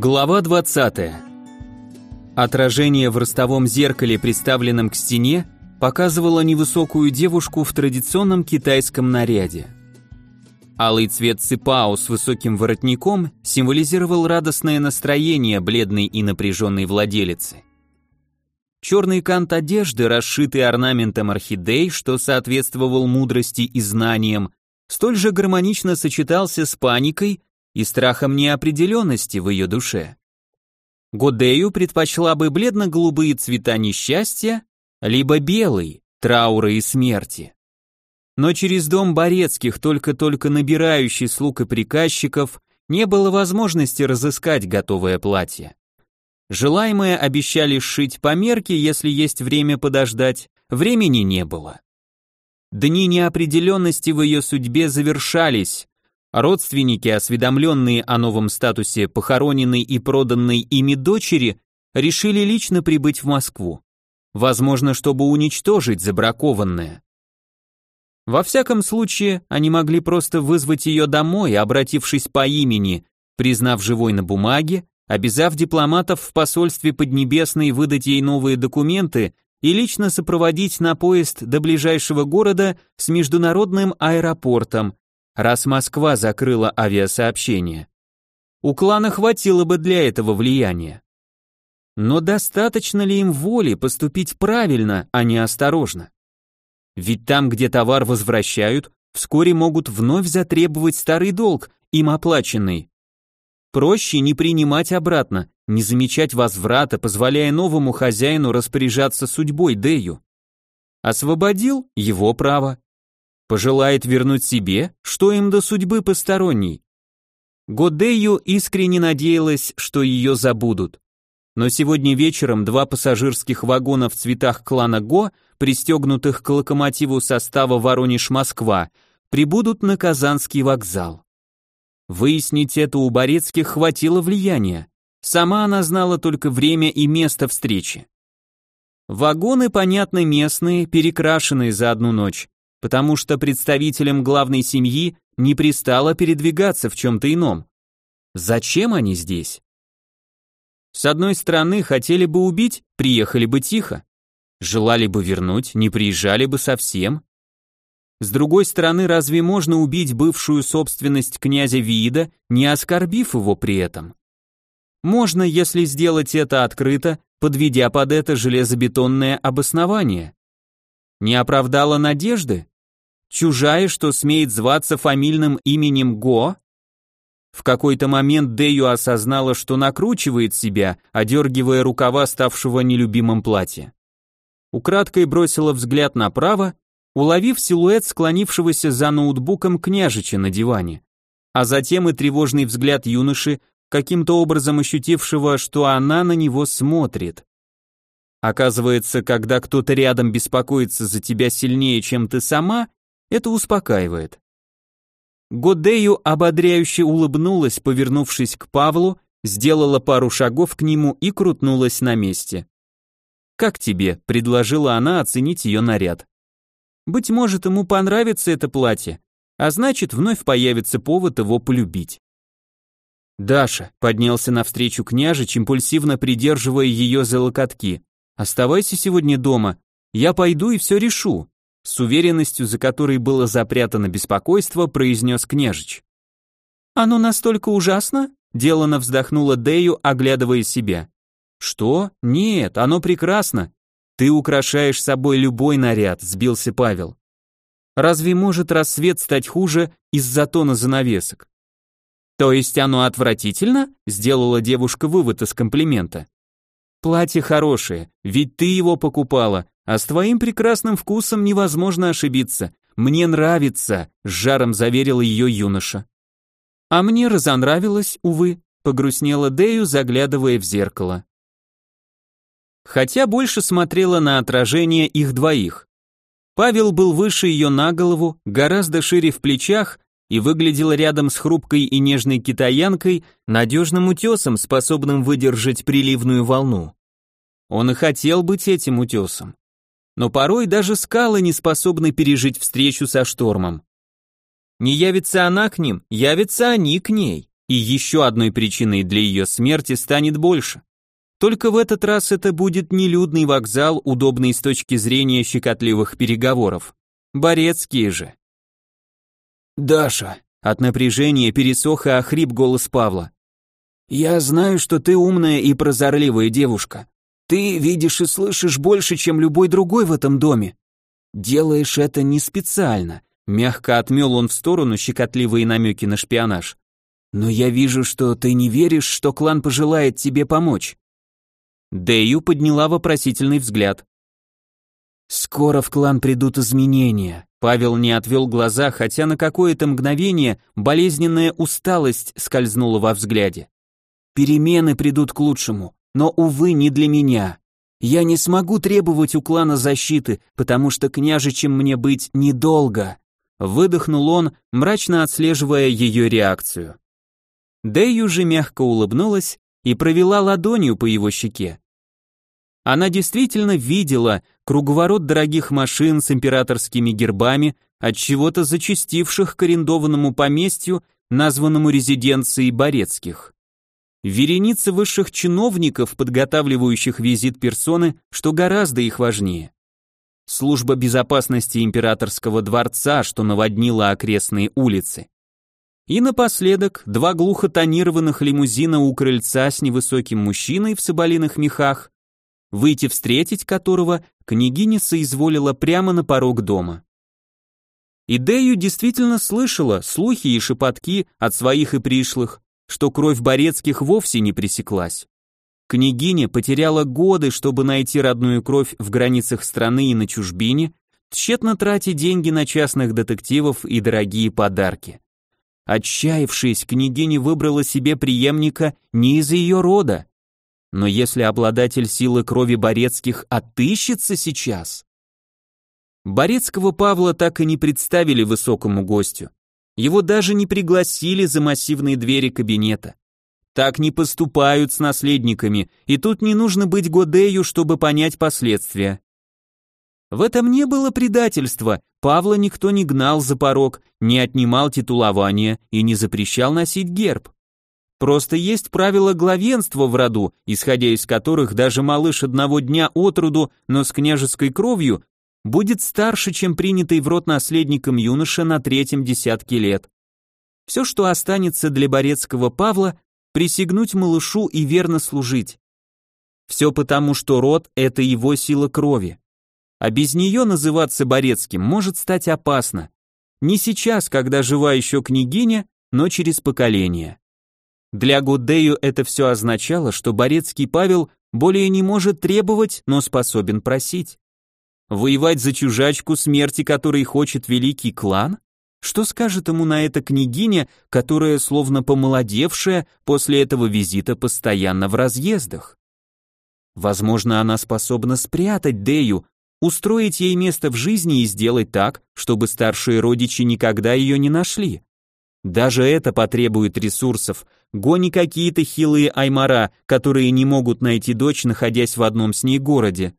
Глава 20. Отражение в ростовом зеркале, приставленном к стене, показывало невысокую девушку в традиционном китайском наряде. Алый цвет ципао с высоким воротником символизировал радостное настроение бледной и напряженной владелицы. Черный кант одежды, расшитый орнаментом орхидей, что соответствовал мудрости и знаниям, столь же гармонично сочетался с паникой и страхом неопределенности в ее душе. Годею предпочла бы бледно-голубые цвета несчастья, либо белый, траура и смерти. Но через дом Борецких, только-только набирающий слуг и приказчиков, не было возможности разыскать готовое платье. Желаемое обещали сшить по мерке, если есть время подождать, времени не было. Дни неопределенности в ее судьбе завершались, родственники, осведомленные о новом статусе похороненной и проданной ими дочери, решили лично прибыть в Москву. Возможно, чтобы уничтожить забракованное. Во всяком случае, они могли просто вызвать ее домой, обратившись по имени, признав живой на бумаге, обязав дипломатов в посольстве Поднебесной выдать ей новые документы и лично сопроводить на поезд до ближайшего города с международным аэропортом, раз Москва закрыла авиасообщение. У клана хватило бы для этого влияния. Но достаточно ли им воли поступить правильно, а не осторожно? Ведь там, где товар возвращают, вскоре могут вновь затребовать старый долг, им оплаченный. Проще не принимать обратно, не замечать возврата, позволяя новому хозяину распоряжаться судьбой Дэю. Освободил – его право. Пожелает вернуть себе, что им до судьбы посторонней. Годею искренне надеялась, что ее забудут. Но сегодня вечером два пассажирских вагона в цветах клана Го – пристегнутых к локомотиву состава Воронеж-Москва, прибудут на Казанский вокзал. Выяснить это у Борецких хватило влияния. Сама она знала только время и место встречи. Вагоны, понятно, местные, перекрашенные за одну ночь, потому что представителям главной семьи не пристало передвигаться в чем-то ином. Зачем они здесь? С одной стороны, хотели бы убить, приехали бы тихо. Желали бы вернуть, не приезжали бы совсем. С другой стороны, разве можно убить бывшую собственность князя Виида, не оскорбив его при этом? Можно, если сделать это открыто, подведя под это железобетонное обоснование. Не оправдала надежды? Чужая, что смеет зваться фамильным именем Го? В какой-то момент Дэю осознала, что накручивает себя, одергивая рукава ставшего нелюбимым платья украдкой бросила взгляд направо, уловив силуэт склонившегося за ноутбуком княжича на диване, а затем и тревожный взгляд юноши, каким-то образом ощутившего, что она на него смотрит. Оказывается, когда кто-то рядом беспокоится за тебя сильнее, чем ты сама, это успокаивает. Годею ободряюще улыбнулась, повернувшись к Павлу, сделала пару шагов к нему и крутнулась на месте. «Как тебе?» – предложила она оценить ее наряд. «Быть может, ему понравится это платье, а значит, вновь появится повод его полюбить». «Даша», – поднялся навстречу княжич, импульсивно придерживая ее за локотки, «оставайся сегодня дома, я пойду и все решу», с уверенностью, за которой было запрятано беспокойство, произнес княжич. «Оно настолько ужасно?» – делано вздохнула Дею, оглядывая себя. Что? Нет, оно прекрасно. Ты украшаешь собой любой наряд, сбился Павел. Разве может рассвет стать хуже из-за тона занавесок? То есть оно отвратительно? Сделала девушка вывод из комплимента. Платье хорошее, ведь ты его покупала, а с твоим прекрасным вкусом невозможно ошибиться. Мне нравится, с жаром заверил ее юноша. А мне разонравилось, увы, погрустнела Дею, заглядывая в зеркало хотя больше смотрела на отражение их двоих. Павел был выше ее на голову, гораздо шире в плечах и выглядел рядом с хрупкой и нежной китаянкой надежным утесом, способным выдержать приливную волну. Он и хотел быть этим утесом. Но порой даже скалы не способны пережить встречу со штормом. Не явится она к ним, явятся они к ней. И еще одной причиной для ее смерти станет больше. Только в этот раз это будет нелюдный вокзал, удобный с точки зрения щекотливых переговоров. Борецкие же. «Даша», — от напряжения пересох и охрип голос Павла. «Я знаю, что ты умная и прозорливая девушка. Ты видишь и слышишь больше, чем любой другой в этом доме. Делаешь это не специально». Мягко отмел он в сторону щекотливые намеки на шпионаж. «Но я вижу, что ты не веришь, что клан пожелает тебе помочь. Дэю подняла вопросительный взгляд. «Скоро в клан придут изменения». Павел не отвел глаза, хотя на какое-то мгновение болезненная усталость скользнула во взгляде. «Перемены придут к лучшему, но, увы, не для меня. Я не смогу требовать у клана защиты, потому что княжичем мне быть недолго». Выдохнул он, мрачно отслеживая ее реакцию. Дэю же мягко улыбнулась и провела ладонью по его щеке. Она действительно видела круговорот дорогих машин с императорскими гербами, от чего-то зачастивших к арендованному поместью, названному резиденцией Борецких. Вереницы высших чиновников, подготавливающих визит персоны, что гораздо их важнее. Служба безопасности императорского дворца, что наводнила окрестные улицы. И напоследок два глухо тонированных лимузина у крыльца с невысоким мужчиной в соболиных мехах, выйти встретить которого княгиня соизволила прямо на порог дома. Идею действительно слышала слухи и шепотки от своих и пришлых, что кровь Борецких вовсе не пресеклась. Княгиня потеряла годы, чтобы найти родную кровь в границах страны и на чужбине, тщетно тратя деньги на частных детективов и дорогие подарки. Отчаявшись, княгиня выбрала себе преемника не из ее рода. Но если обладатель силы крови Борецких отыщется сейчас... Борецкого Павла так и не представили высокому гостю. Его даже не пригласили за массивные двери кабинета. Так не поступают с наследниками, и тут не нужно быть Годею, чтобы понять последствия. В этом не было предательства, Павла никто не гнал за порог, не отнимал титулование и не запрещал носить герб. Просто есть правила главенства в роду, исходя из которых даже малыш одного дня от роду, но с княжеской кровью, будет старше, чем принятый в род наследником юноша на третьем десятке лет. Все, что останется для Борецкого Павла, присягнуть малышу и верно служить. Все потому, что род – это его сила крови а без нее называться Борецким может стать опасно. Не сейчас, когда жива еще княгиня, но через поколение. Для Гудею это все означало, что Борецкий Павел более не может требовать, но способен просить. Воевать за чужачку, смерти которой хочет великий клан? Что скажет ему на это княгиня, которая, словно помолодевшая, после этого визита постоянно в разъездах? Возможно, она способна спрятать Дею, устроить ей место в жизни и сделать так, чтобы старшие родичи никогда ее не нашли. Даже это потребует ресурсов, гони какие-то хилые аймара, которые не могут найти дочь, находясь в одном с ней городе.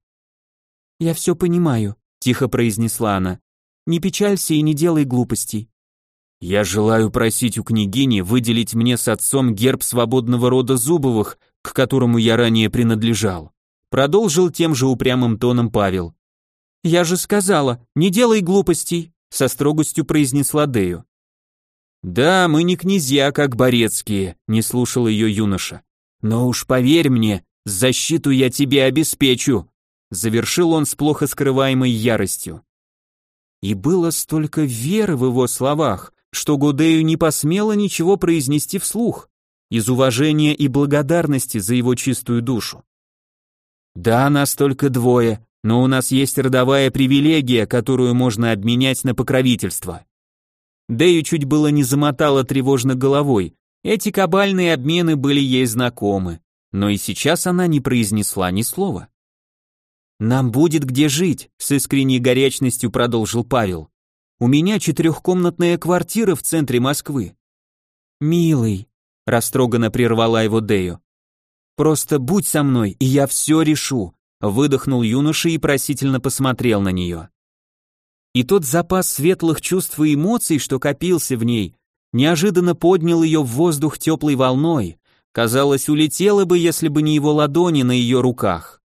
«Я все понимаю», — тихо произнесла она. «Не печалься и не делай глупостей». «Я желаю просить у княгини выделить мне с отцом герб свободного рода Зубовых, к которому я ранее принадлежал», продолжил тем же упрямым тоном Павел. «Я же сказала, не делай глупостей», со строгостью произнесла Дею. «Да, мы не князья, как Борецкие», не слушал ее юноша. «Но уж поверь мне, защиту я тебе обеспечу», завершил он с плохо скрываемой яростью. И было столько веры в его словах, что Гудею не посмела ничего произнести вслух, из уважения и благодарности за его чистую душу. «Да, нас только двое, но у нас есть родовая привилегия, которую можно обменять на покровительство. Дэю чуть было не замотала тревожно головой. Эти кабальные обмены были ей знакомы, но и сейчас она не произнесла ни слова. «Нам будет где жить», — с искренней горячностью продолжил Павел. «У меня четырехкомнатная квартира в центре Москвы». «Милый», — растроганно прервала его Дэю. «Просто будь со мной, и я все решу. Выдохнул юноша и просительно посмотрел на нее. И тот запас светлых чувств и эмоций, что копился в ней, неожиданно поднял ее в воздух теплой волной, казалось, улетела бы, если бы не его ладони на ее руках.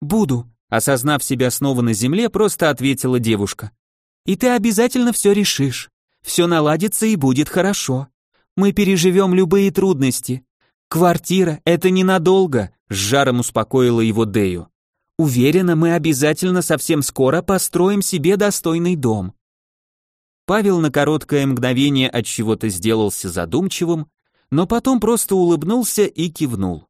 «Буду», — осознав себя снова на земле, просто ответила девушка. «И ты обязательно все решишь. Все наладится и будет хорошо. Мы переживем любые трудности. Квартира — это ненадолго», — с жаром успокоила его Дею. «Уверена, мы обязательно совсем скоро построим себе достойный дом». Павел на короткое мгновение от чего-то сделался задумчивым, но потом просто улыбнулся и кивнул.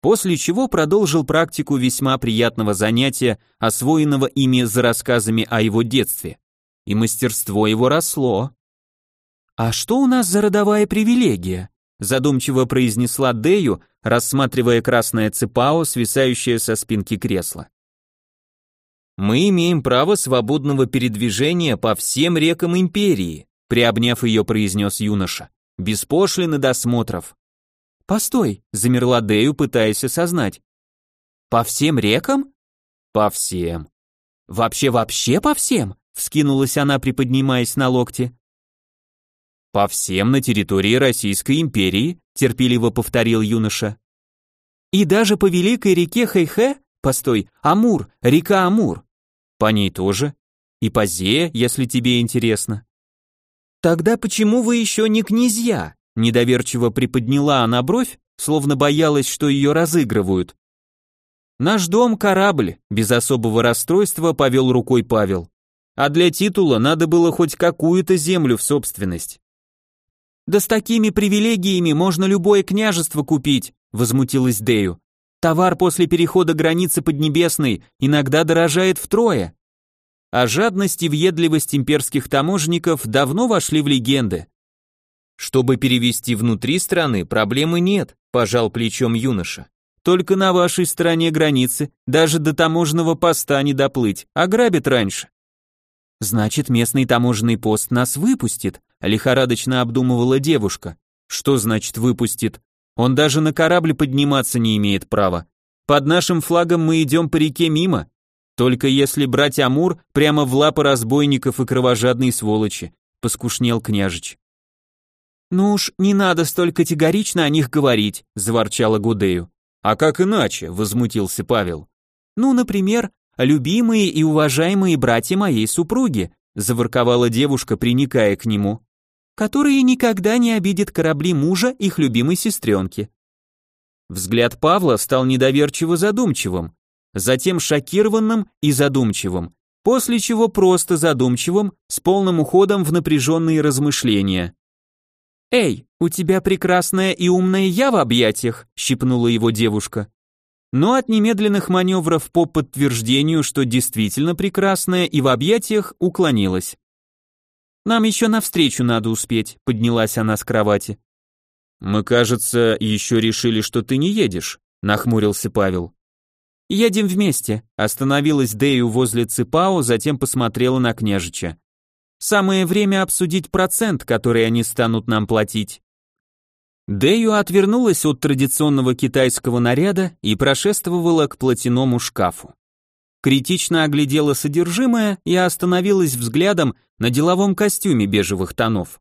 После чего продолжил практику весьма приятного занятия, освоенного ими за рассказами о его детстве. И мастерство его росло. «А что у нас за родовая привилегия?» задумчиво произнесла Дею, рассматривая красное цепао, свисающее со спинки кресла. Мы имеем право свободного передвижения по всем рекам империи, приобняв ее, произнес юноша. Без пошлин и досмотров. Постой, замерла Дею, пытаясь осознать. По всем рекам? По всем. Вообще вообще по всем? Вскинулась она, приподнимаясь на локте. По всем на территории Российской империи, терпеливо повторил юноша. И даже по великой реке Хэйхэ? Постой, Амур, река Амур. По ней тоже. И по Зе, если тебе интересно. Тогда почему вы еще не князья? Недоверчиво приподняла она бровь, словно боялась, что ее разыгрывают. Наш дом корабль, без особого расстройства повел рукой Павел. А для титула надо было хоть какую-то землю в собственность. Да с такими привилегиями можно любое княжество купить, возмутилась Дею. Товар после перехода границы Поднебесной иногда дорожает втрое. А жадность и въедливость имперских таможенников давно вошли в легенды. Чтобы перевести внутри страны, проблемы нет, пожал плечом юноша. Только на вашей стороне границы даже до таможенного поста не доплыть, ограбят раньше. Значит, местный таможенный пост нас выпустит, лихорадочно обдумывала девушка. Что значит выпустит? Он даже на корабль подниматься не имеет права. Под нашим флагом мы идем по реке мимо. Только если брать Амур прямо в лапы разбойников и кровожадной сволочи, поскушнел княжич. Ну уж не надо столь категорично о них говорить, заворчала Гудею. А как иначе? возмутился Павел. Ну, например, любимые и уважаемые братья моей супруги, заворковала девушка, приникая к нему которые никогда не обидят корабли мужа их любимой сестренки. Взгляд Павла стал недоверчиво задумчивым, затем шокированным и задумчивым, после чего просто задумчивым, с полным уходом в напряженные размышления. «Эй, у тебя прекрасная и умная я в объятиях», — щипнула его девушка. Но от немедленных маневров по подтверждению, что действительно прекрасная и в объятиях, уклонилась. Нам еще навстречу надо успеть, поднялась она с кровати. Мы, кажется, еще решили, что ты не едешь, нахмурился Павел. Едем вместе, остановилась Дэю возле Ципао, затем посмотрела на княжича. Самое время обсудить процент, который они станут нам платить. Дэю отвернулась от традиционного китайского наряда и прошествовала к платяному шкафу критично оглядела содержимое и остановилась взглядом на деловом костюме бежевых тонов.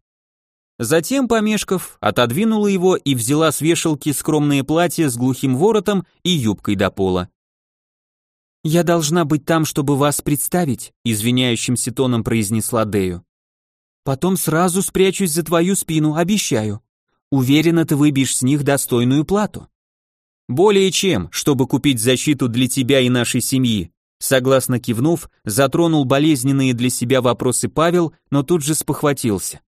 Затем, помешков, отодвинула его и взяла с вешалки скромное платье с глухим воротом и юбкой до пола. «Я должна быть там, чтобы вас представить», извиняющимся тоном произнесла Дею. «Потом сразу спрячусь за твою спину, обещаю. Уверена, ты выбьешь с них достойную плату». «Более чем, чтобы купить защиту для тебя и нашей семьи», Согласно кивнув, затронул болезненные для себя вопросы Павел, но тут же спохватился.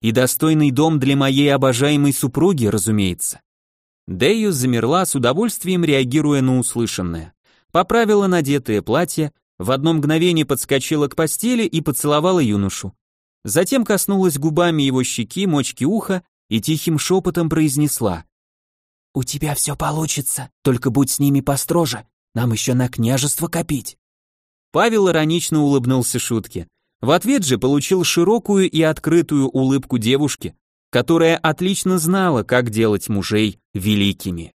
И достойный дом для моей обожаемой супруги, разумеется. Дэю замерла с удовольствием, реагируя на услышанное. Поправила надетое платье, в одно мгновение подскочила к постели и поцеловала юношу. Затем коснулась губами его щеки, мочки уха и тихим шепотом произнесла. «У тебя все получится, только будь с ними построже, нам еще на княжество копить. Павел иронично улыбнулся шутке. В ответ же получил широкую и открытую улыбку девушки, которая отлично знала, как делать мужей великими.